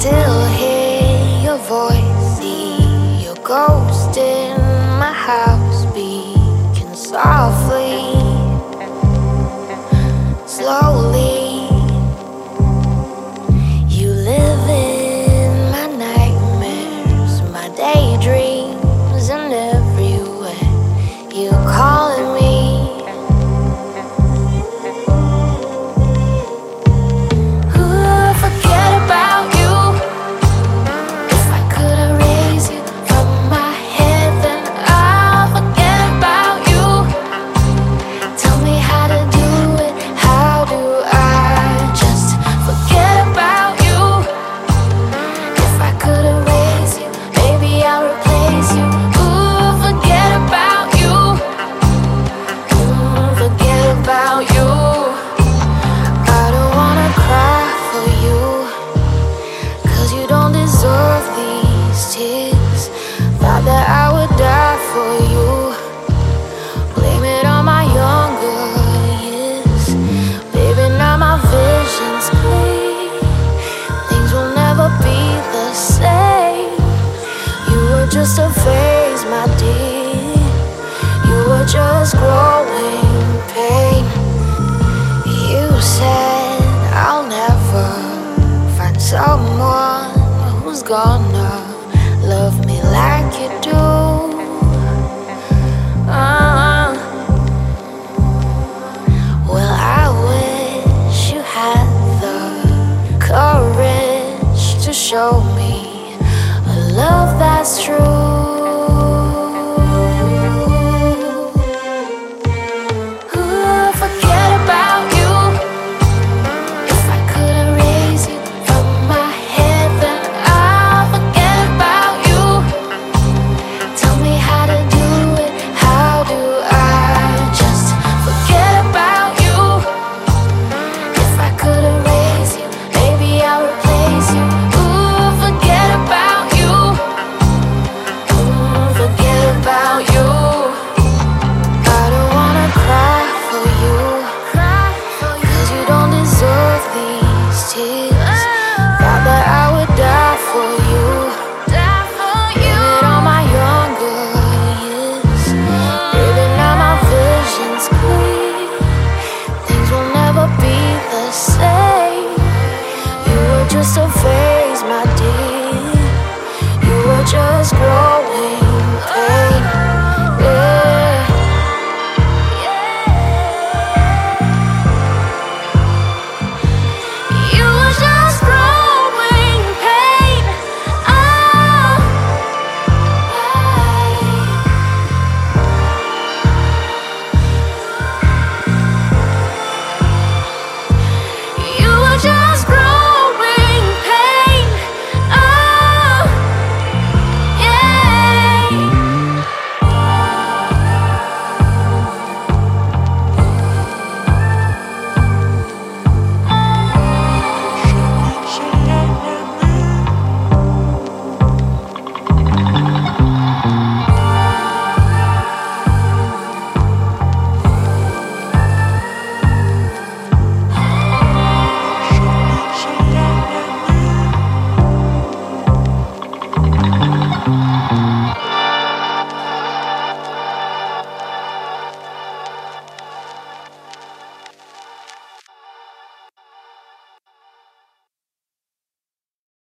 still hear your voice, see your ghost in calling. growing pain. You said I'll never find someone who's gonna love me like you do. Uh, well, I wish you had the courage to show me a love that's true. so fair.